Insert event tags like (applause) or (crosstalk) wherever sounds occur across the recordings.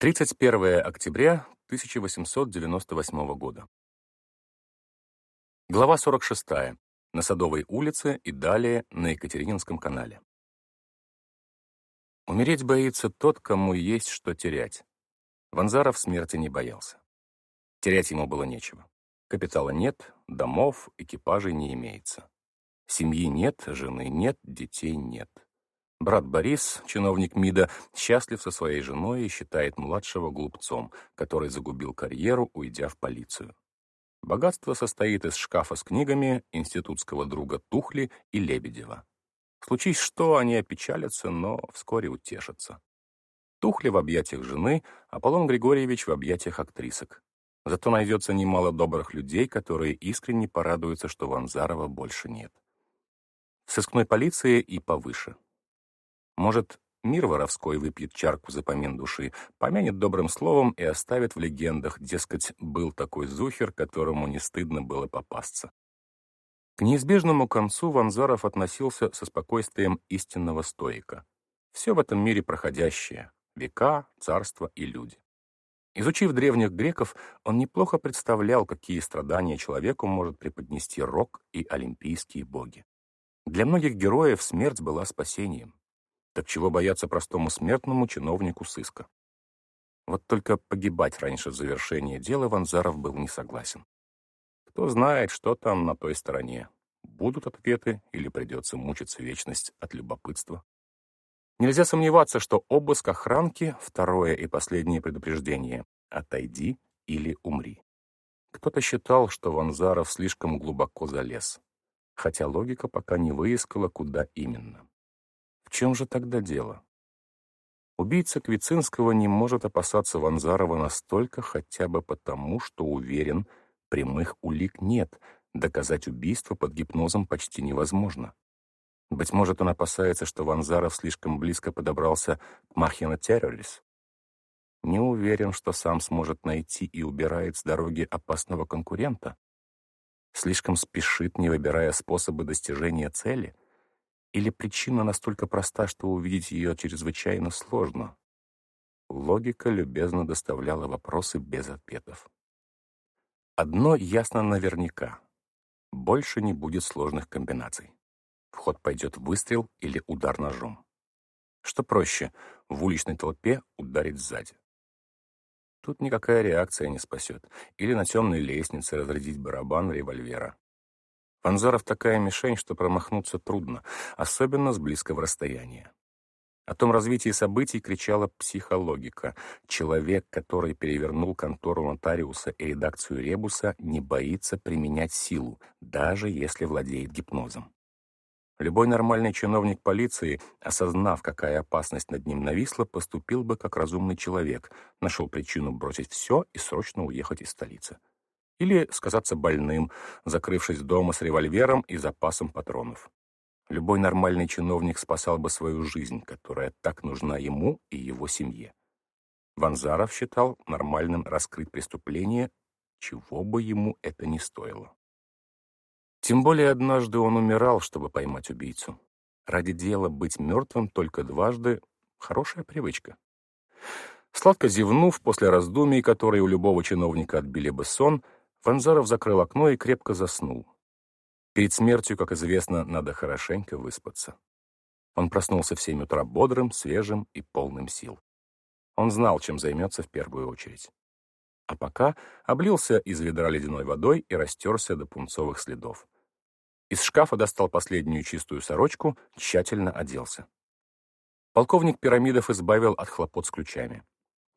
31 октября 1898 года. Глава 46. На Садовой улице и далее на Екатерининском канале. Умереть боится тот, кому есть что терять. Ванзаров смерти не боялся. Терять ему было нечего. Капитала нет, домов, экипажей не имеется. Семьи нет, жены нет, детей нет. Брат Борис, чиновник МИДа, счастлив со своей женой и считает младшего глупцом, который загубил карьеру, уйдя в полицию. Богатство состоит из шкафа с книгами, институтского друга Тухли и Лебедева. Случись что, они опечалятся, но вскоре утешатся. Тухли в объятиях жены, Аполлон Григорьевич в объятиях актрисок. Зато найдется немало добрых людей, которые искренне порадуются, что Ванзарова больше нет. В сыскной полиции и повыше. Может, мир воровской выпьет чарку за помин души, помянет добрым словом и оставит в легендах, дескать, был такой зухер, которому не стыдно было попасться. К неизбежному концу Ванзаров относился со спокойствием истинного стоика. Все в этом мире проходящее — века, царства и люди. Изучив древних греков, он неплохо представлял, какие страдания человеку может преподнести рок и олимпийские боги. Для многих героев смерть была спасением. Так чего бояться простому смертному чиновнику сыска? Вот только погибать раньше завершения дела Ванзаров был не согласен. Кто знает, что там на той стороне. Будут ответы или придется мучиться вечность от любопытства. Нельзя сомневаться, что обыск охранки — второе и последнее предупреждение. Отойди или умри. Кто-то считал, что Ванзаров слишком глубоко залез, хотя логика пока не выискала, куда именно. В чем же тогда дело? Убийца Квицинского не может опасаться Ванзарова настолько хотя бы потому, что уверен, прямых улик нет, доказать убийство под гипнозом почти невозможно. Быть может, он опасается, что Ванзаров слишком близко подобрался к Махина Террорис. Не уверен, что сам сможет найти и убирает с дороги опасного конкурента. Слишком спешит, не выбирая способы достижения цели — или причина настолько проста, что увидеть ее чрезвычайно сложно? Логика любезно доставляла вопросы без ответов. Одно ясно наверняка. Больше не будет сложных комбинаций. В ход пойдет выстрел или удар ножом. Что проще, в уличной толпе ударить сзади. Тут никакая реакция не спасет. Или на темной лестнице разрядить барабан револьвера. Ванзаров такая мишень, что промахнуться трудно, особенно с близкого расстояния. О том развитии событий кричала психологика. Человек, который перевернул контору нотариуса и редакцию Ребуса, не боится применять силу, даже если владеет гипнозом. Любой нормальный чиновник полиции, осознав, какая опасность над ним нависла, поступил бы как разумный человек, нашел причину бросить все и срочно уехать из столицы. Или сказаться больным, закрывшись дома с револьвером и запасом патронов. Любой нормальный чиновник спасал бы свою жизнь, которая так нужна ему и его семье. Ванзаров считал нормальным раскрыть преступление, чего бы ему это ни стоило. Тем более однажды он умирал, чтобы поймать убийцу. Ради дела быть мертвым только дважды — хорошая привычка. Сладко зевнув после раздумий, которые у любого чиновника отбили бы сон, Ванзаров закрыл окно и крепко заснул. Перед смертью, как известно, надо хорошенько выспаться. Он проснулся в семь утра бодрым, свежим и полным сил. Он знал, чем займется в первую очередь. А пока облился из ведра ледяной водой и растерся до пунцовых следов. Из шкафа достал последнюю чистую сорочку, тщательно оделся. Полковник Пирамидов избавил от хлопот с ключами.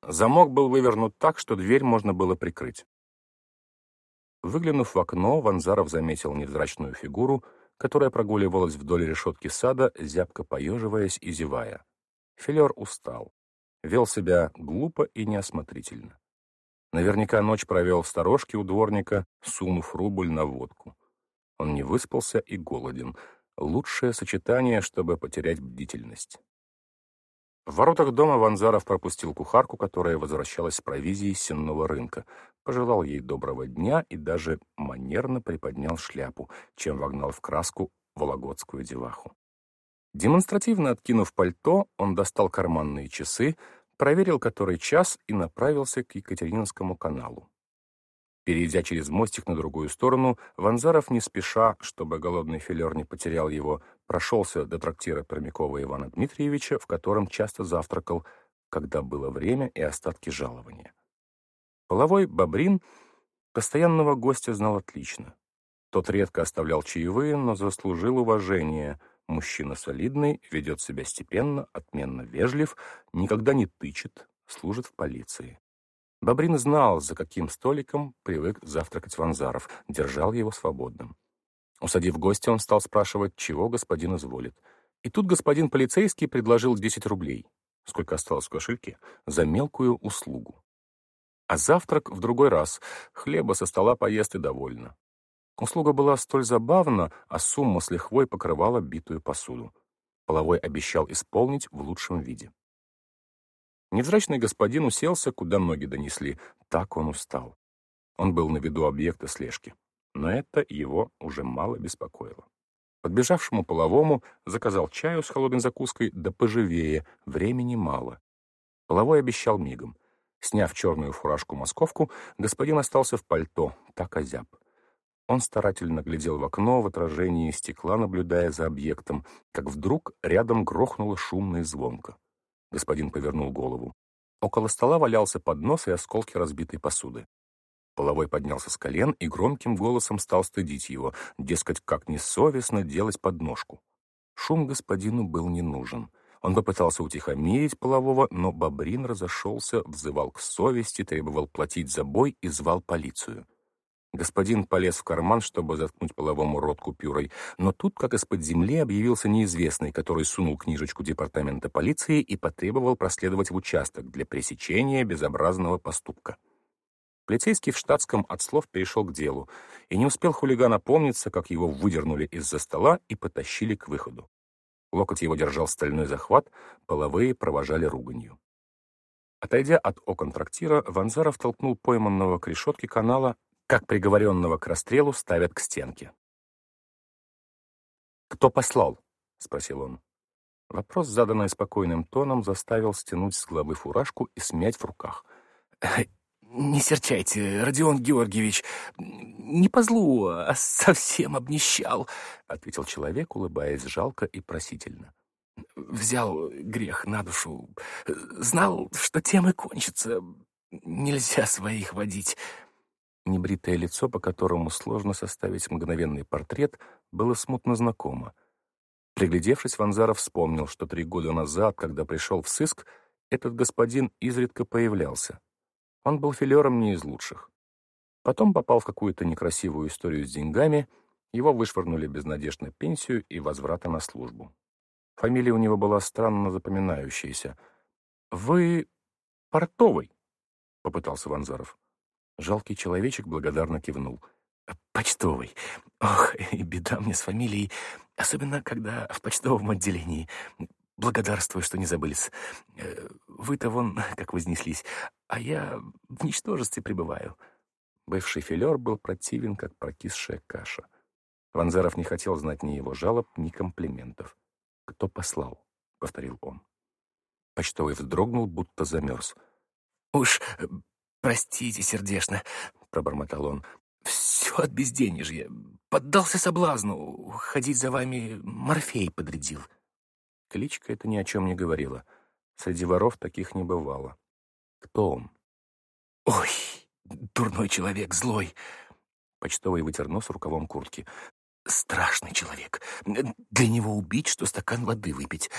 Замок был вывернут так, что дверь можно было прикрыть. Выглянув в окно, Ванзаров заметил невзрачную фигуру, которая прогуливалась вдоль решетки сада, зябко поеживаясь и зевая. Филер устал. Вел себя глупо и неосмотрительно. Наверняка ночь провел в сторожке у дворника, сунув рубль на водку. Он не выспался и голоден. Лучшее сочетание, чтобы потерять бдительность. В воротах дома Ванзаров пропустил кухарку, которая возвращалась с провизией сенного рынка, пожелал ей доброго дня и даже манерно приподнял шляпу, чем вогнал в краску вологодскую деваху. Демонстративно откинув пальто, он достал карманные часы, проверил который час и направился к Екатерининскому каналу. Перейдя через мостик на другую сторону, Ванзаров не спеша, чтобы голодный филер не потерял его, прошелся до трактира Пермякова Ивана Дмитриевича, в котором часто завтракал, когда было время и остатки жалования. Половой Бобрин постоянного гостя знал отлично. Тот редко оставлял чаевые, но заслужил уважение. Мужчина солидный, ведет себя степенно, отменно вежлив, никогда не тычет, служит в полиции. Бобрин знал, за каким столиком привык завтракать Ванзаров, держал его свободным. Усадив гостя, он стал спрашивать, чего господин изволит. И тут господин полицейский предложил 10 рублей, сколько осталось в кошельке, за мелкую услугу. А завтрак в другой раз, хлеба со стола поест и довольно. Услуга была столь забавна, а сумма с лихвой покрывала битую посуду. Половой обещал исполнить в лучшем виде. Невзрачный господин уселся, куда ноги донесли. Так он устал. Он был на виду объекта слежки. Но это его уже мало беспокоило. Подбежавшему половому заказал чаю с холодной закуской, да поживее, времени мало. Половой обещал мигом. Сняв черную фуражку-московку, господин остался в пальто, так озяб. Он старательно глядел в окно в отражении стекла, наблюдая за объектом, как вдруг рядом грохнуло шумно и звонко. Господин повернул голову. Около стола валялся поднос и осколки разбитой посуды. Половой поднялся с колен и громким голосом стал стыдить его, дескать, как несовестно делать подножку. Шум господину был не нужен. Он попытался утихомирить полового, но Бобрин разошелся, взывал к совести, требовал платить за бой и звал полицию. Господин полез в карман, чтобы заткнуть половому рот купюрой, но тут, как из-под земли, объявился неизвестный, который сунул книжечку департамента полиции и потребовал проследовать в участок для пресечения безобразного поступка. Полицейский в штатском от слов перешел к делу, и не успел хулиган опомниться, как его выдернули из-за стола и потащили к выходу. Локоть его держал стальной захват, половые провожали руганью. Отойдя от окон трактира, Ванзаров толкнул пойманного к решетке канала как приговоренного к расстрелу ставят к стенке. «Кто послал?» — спросил он. Вопрос, заданный спокойным тоном, заставил стянуть с головы фуражку и смять в руках. «Не серчайте, Родион Георгиевич, не по злу, а совсем обнищал», — ответил человек, улыбаясь жалко и просительно. «Взял грех на душу, знал, что тем и кончится. Нельзя своих водить». Небритое лицо, по которому сложно составить мгновенный портрет, было смутно знакомо. Приглядевшись, Ванзаров вспомнил, что три года назад, когда пришел в сыск, этот господин изредка появлялся. Он был филером не из лучших. Потом попал в какую-то некрасивую историю с деньгами, его вышвырнули без надежд на пенсию и возврата на службу. Фамилия у него была странно запоминающаяся. «Вы портовый?» — попытался Ванзаров. Жалкий человечек благодарно кивнул. «Почтовый. Ох, (laughs) и беда мне с фамилией, особенно когда в почтовом отделении. Благодарствую, что не забылись. Э, вы-то вон (laughs) как вознеслись, а я в ничтожестве пребываю». Бывший филер был противен, как прокисшая каша. Ванзаров не хотел знать ни его жалоб, ни комплиментов. «Кто послал?» — повторил он. Почтовый вздрогнул, будто замерз. «Уж «Простите сердечно», — пробормотал он. «Все от безденежья. Поддался соблазну. Ходить за вами Морфей подрядил». Кличка это ни о чем не говорила. Среди воров таких не бывало. Кто он? «Ой, дурной человек, злой!» Почтовый вытер нос рукавом куртки. «Страшный человек. Для него убить, что стакан воды выпить.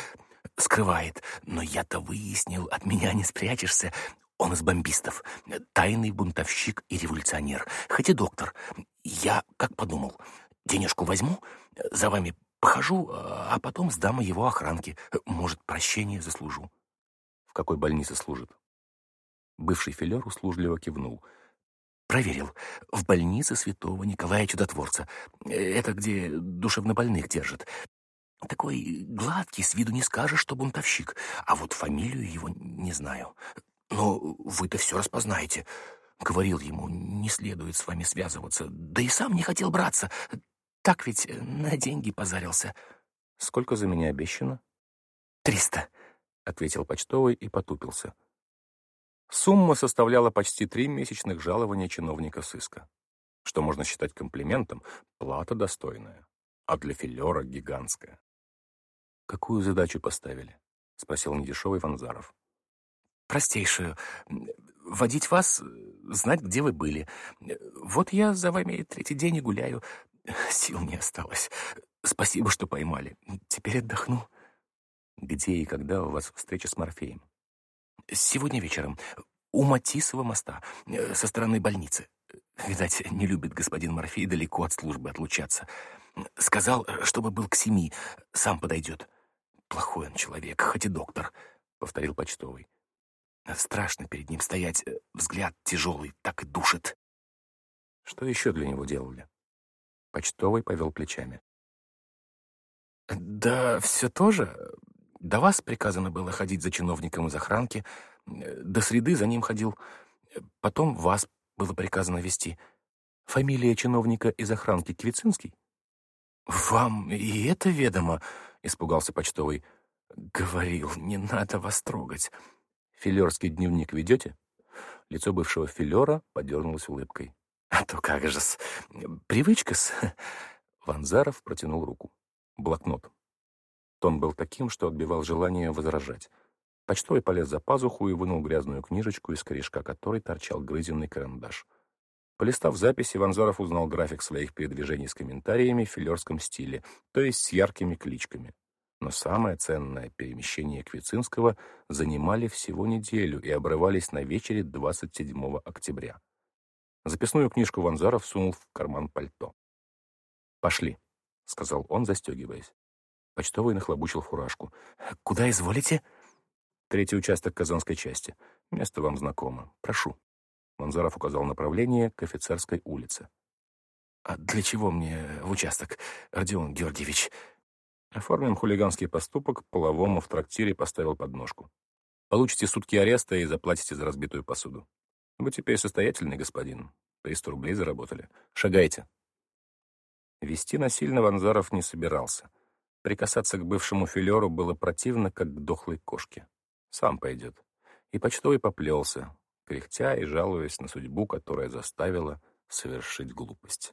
Скрывает. Но я-то выяснил, от меня не спрячешься. Он из бомбистов, тайный бунтовщик и революционер, хоть и доктор. Я как подумал, денежку возьму, за вами похожу, а потом сдам его охранке. Может, прощение заслужу. В какой больнице служит? Бывший филер услужливо кивнул. Проверил. В больнице святого Николая Чудотворца. Это где душевнобольных держат. Такой гладкий, с виду не скажешь, что бунтовщик. А вот фамилию его не знаю. «Но вы-то все распознаете». Говорил ему, не следует с вами связываться. Да и сам не хотел браться. Так ведь на деньги позарился. «Сколько за меня обещано?» «Триста», — ответил почтовый и потупился. Сумма составляла почти три месячных жалования чиновника сыска. Что можно считать комплиментом, плата достойная, а для филера гигантская. «Какую задачу поставили?» — спросил недешевый Ванзаров. «Простейшую. Водить вас, знать, где вы были. Вот я за вами третий день и гуляю. (laughs) Сил не осталось. Спасибо, что поймали. Теперь отдохну». «Где и когда у вас встреча с Морфеем?» «Сегодня вечером. У Матисова моста, со стороны больницы. Видать, не любит господин Морфей далеко от службы отлучаться. Сказал, чтобы был к семи, сам подойдет. Плохой он человек, хоть и доктор», — повторил почтовый. «Страшно перед ним стоять, взгляд тяжелый, так и душит». «Что еще для него делали?» Почтовый повел плечами. «Да все тоже. До вас приказано было ходить за чиновником из охранки, до среды за ним ходил. Потом вас было приказано вести. Фамилия чиновника из охранки Квицинский? «Вам и это ведомо?» — испугался почтовый. «Говорил, не надо вас трогать». «Филерский дневник ведете?» Лицо бывшего филера подернулось улыбкой. «А то как же-с! Привычка-с!» Ванзаров протянул руку. Блокнот. Тон был таким, что отбивал желание возражать. Почтовый полез за пазуху и вынул грязную книжечку, из корешка которой торчал грызенный карандаш. Полистав записи, Ванзаров узнал график своих передвижений с комментариями в филерском стиле, то есть с яркими кличками. Но самое ценное перемещение Квицинского занимали всего неделю и обрывались на вечере 27 октября. Записную книжку Ванзаров сунул в карман пальто. «Пошли», — сказал он, застегиваясь. Почтовый нахлобучил фуражку. «Куда изволите?» Третий участок Казанской части. Место вам знакомо. Прошу». Манзаров указал направление к офицерской улице. «А для чего мне в участок, Родион Георгиевич?» Оформим хулиганский поступок, половому в трактире поставил подножку. Получите сутки ареста и заплатите за разбитую посуду. Вы теперь состоятельный господин. 300 рублей заработали. Шагайте. Вести насильно Ванзаров не собирался. Прикасаться к бывшему филеру было противно, как к дохлой кошке. Сам пойдет. И почтовый поплелся, кряхтя и жалуясь на судьбу, которая заставила совершить глупость.